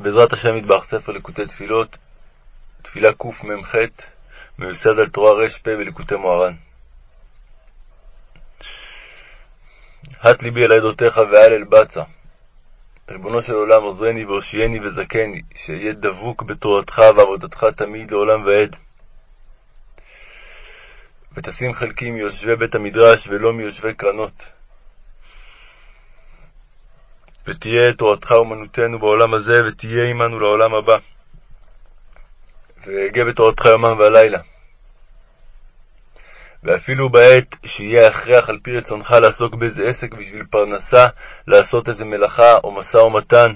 בעזרת השם מטבח ספר ליקוטי תפילות, תפילה קמ"ח, מיוסד על תורה ר"פ בליקוטי מוהר"ן. הט ליבי אל עדותיך ואל אל בצע. ריבונו של עולם, עוזרני והושיעני וזכני, שאהיה דבוק בתורתך ועבודתך תמיד לעולם ועד. ותשים חלקי מיושבי בית המדרש ולא מיושבי קרנות. ותהיה תורתך אומנותנו בעולם הזה, ותהיה עמנו לעולם הבא. ואגה בתורתך יומם ולילה. ואפילו בעת שיהיה הכרח על פי רצונך לעסוק באיזה עסק בשביל פרנסה, לעשות איזה מלאכה או משא ומתן,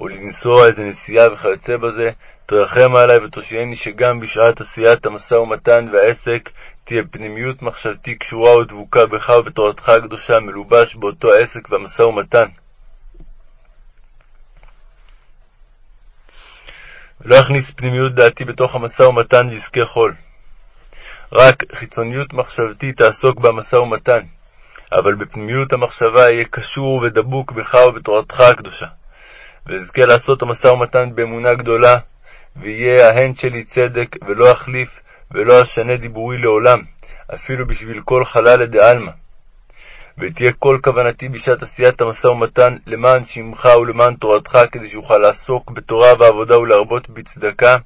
או לנסוע איזה נסיעה וכיוצא בזה, תרחם עלי ותושייני שגם בשעת עשיית המשא ומתן והעסק תהיה פנימיות מחשבתי קשורה ודבוקה בך ובתורתך הקדושה, מלובש באותו העסק והמשא ומתן. ולא אכניס פנימיות דעתי בתוך המשא ומתן ועסקי חול. רק חיצוניות מחשבתי תעסוק במשא ומתן, אבל בפנימיות המחשבה אהיה קשור ודבוק בך ובתורתך הקדושה, ואזכה לעשות המשא ומתן באמונה גדולה, ויהיה ההן שלי צדק, ולא אחליף ולא אשנה דיבורי לעולם, אפילו בשביל כל חלל לדעלמא. ותהיה כל כוונתי בשעת עשיית המשא ומתן למען שמך ולמען תורתך, כדי שאוכל לעסוק בתורה ועבודה ולהרבות בצדקה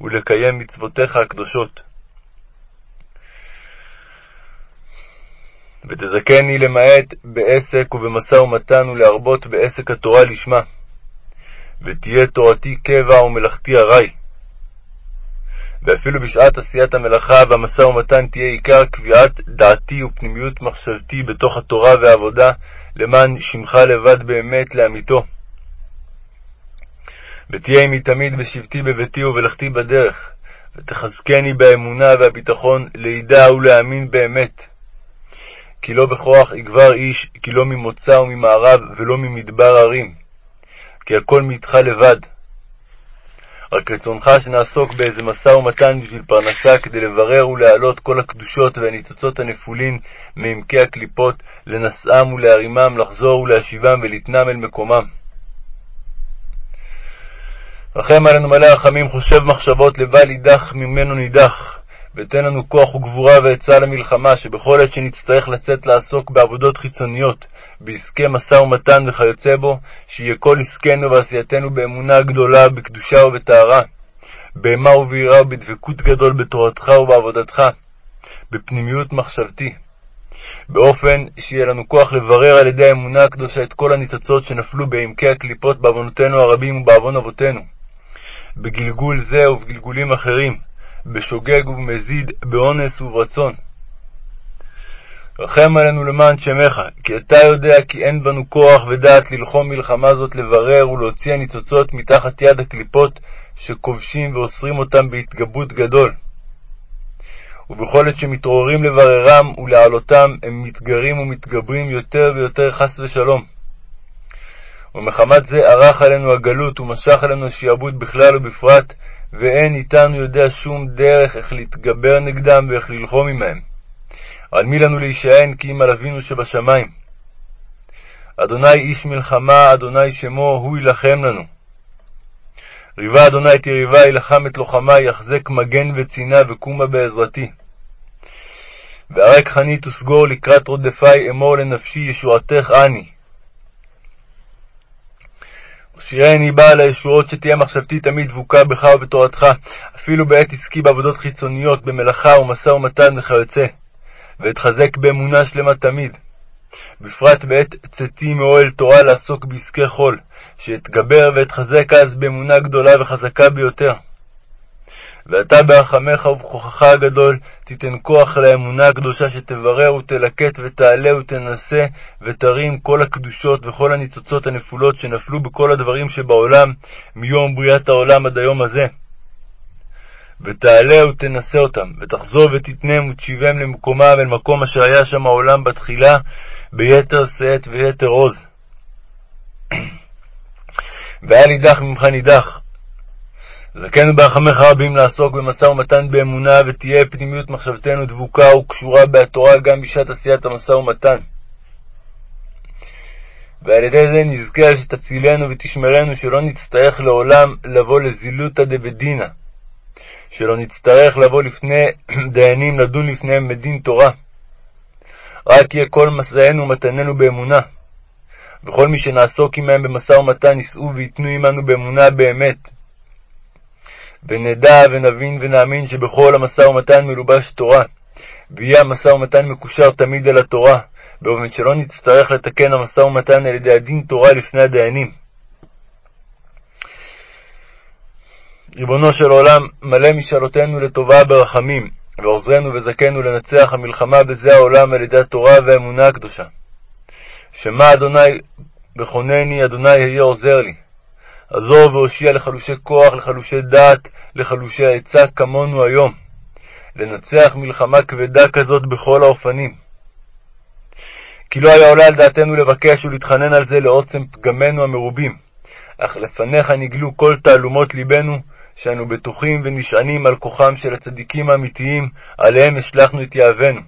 ולקיים מצוותיך הקדושות. ותזכני למעט בעסק ובמשא ומתן ולהרבות בעסק התורה לשמה, ותהיה תורתי קבע ומלאכתי ארעי. ואפילו בשעת עשיית המלאכה והמשא ומתן תהיה עיקר קביעת דעתי ופנימיות מחשבתי בתוך התורה והעבודה, למען שמך לבד באמת לאמיתו. ותהיה עמי תמיד בשבתי בביתי ובלכתי בדרך, ותחזקני באמונה והביטחון לידע ולהאמין באמת. כי לא בכוח יגבר איש, כי לא ממוצא וממערב, ולא ממדבר הרים. כי הכל מאיתך לבד. רק רצונך שנעסוק באיזה משא ומתן בשביל פרנסה, כדי לברר ולהעלות כל הקדושות והניצוצות הנפולין מעמקי הקליפות, לנשאם ולהרימם, לחזור ולהשיבם ולתנם אל מקומם. רחם עלינו מלא רחמים, חושב מחשבות לבל יידח ממנו נידח. ותן לנו כוח וגבורה ועצה למלחמה, שבכל עת שנצטרך לצאת לעסוק בעבודות חיצוניות, בעסקי משא ומתן וכיוצא בו, שיהיה כל עסקנו ועשייתנו באמונה גדולה, בקדושה ובטהרה, באימה וביראה ובדבקות גדול בתורתך ובעבודתך, בפנימיות מחשבתי, באופן שיהיה לנו כוח לברר על ידי האמונה הקדושה את כל הניצוצות שנפלו בעמקי הקליפות בעוונותינו הרבים ובעוון אבותינו, בגלגול זה ובגלגולים אחרים, בשוגג ובמזיד, באונס וברצון. רחם עלינו למען שמך, כי אתה יודע כי אין בנו כוח ודעת ללחום מלחמה זאת לברר ולהוציא הניצוצות מתחת יד הקליפות שכובשים ואוסרים אותם בהתגברות גדול. ובכל עת שמתעוררים לבררם ולהעלותם, הם מתגרים ומתגברים יותר ויותר חס ושלום. ומחמת זה ערך עלינו הגלות ומשך עלינו השעבוד בכלל ובפרט, ואין איתנו יודע שום דרך איך להתגבר נגדם ואיך ללחום עמהם. על מי לנו להישען כי אם על אבינו שבשמיים. אדוני איש מלחמה, אדוני שמו, הוא יילחם לנו. ריבה אדוני תריבה, יילחם את לוחמי, יחזק מגן וצינה וקומה בעזרתי. והרק חנית וסגור לקראת רודפי, אמור לנפשי ישועתך אני. הושיעני בעל הישועות שתהיה מחשבתי תמיד דבוקה בך ובתורתך, אפילו בעת עסקי בעבודות חיצוניות, במלאכה ומשא ומתן וכיוצא, ואתחזק באמונה שלמה תמיד. בפרט בעת צאתי מאוהל תורה לעסוק בעסקי חול, שאתגבר ואתחזק אז באמונה גדולה וחזקה ביותר. ואתה ברחמך ובכוחך הגדול תיתן כוח לאמונה הקדושה שתברר ותלקט ותעלה ותנסה ותרים כל הקדושות וכל הניצוצות הנפולות שנפלו בכל הדברים שבעולם מיום בריאת העולם עד היום הזה. ותעלה ותנסה אותם, ותחזור ותתנם ותשיבם למקומם אל מקום אשר היה שם העולם בתחילה, ביתר שאת ויתר עוז. ואל יידח ממך נידח, זכנו ברחמך רבים לעסוק במשא ומתן באמונה, ותהיה פנימיות מחשבתנו דבוקה וקשורה בהתורה גם בשעת עשיית המשא ומתן. ועל ידי זה נזכה שתצילנו ותשמרנו שלא נצטרך לעולם לבוא לזילותא דבדינא, שלא נצטרך לבוא לפני דיינים לדון לפניהם בדין תורה. רק יהיה כל מסענו ומתננו באמונה. וכל מי שנעסוק עמהם במשא ומתן יישאו וייתנו עמנו באמונה באמת. ונדע ונבין ונאמין שבכל המשא ומתן מלובש תורה, ויהיה המשא ומתן מקושר תמיד אל התורה, באופן שלא נצטרך לתקן המשא ומתן על ידי הדין תורה לפני הדיינים. ריבונו של עולם, מלא משאלותינו לטובה ברחמים, ועוזרנו וזכנו לנצח המלחמה בזה העולם על ידי התורה והאמונה הקדושה. שמע אדוני בכונני, אדוני היה עוזר לי. עזור והושיע לחלושי כוח, לחלושי דעת, לחלושי עצה כמונו היום. לנצח מלחמה כבדה כזאת בכל האופנים. כי לא היה עולה על דעתנו לבקש ולהתחנן על זה לעוצם פגמינו המרובים, אך לפניך נגלו כל תעלומות ליבנו, שאנו בטוחים ונשענים על כוחם של הצדיקים האמיתיים, עליהם השלכנו את יהבנו.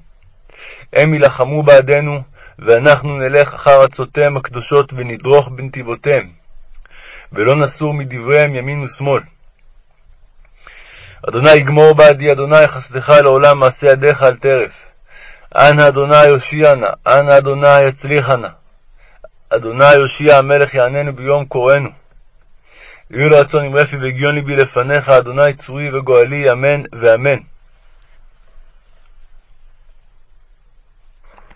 הם יילחמו בעדנו, ואנחנו נלך אחר עצותיהם הקדושות ונדרוך בנתיבותיהם, ולא נסור מדבריהם ימין ושמאל. אדוני יגמור בעדי, אדוני חסדך לעולם מעשה ידיך על טרף. אנא אדוני יושיע נא, אנא אדוני יצליחה נא. אדוני יושיע המלך יעננו ביום קוראנו. יהיו לרצון עם רפי והגיון ליבי לפניך, אדוני צורי וגואלי, אמן ואמן.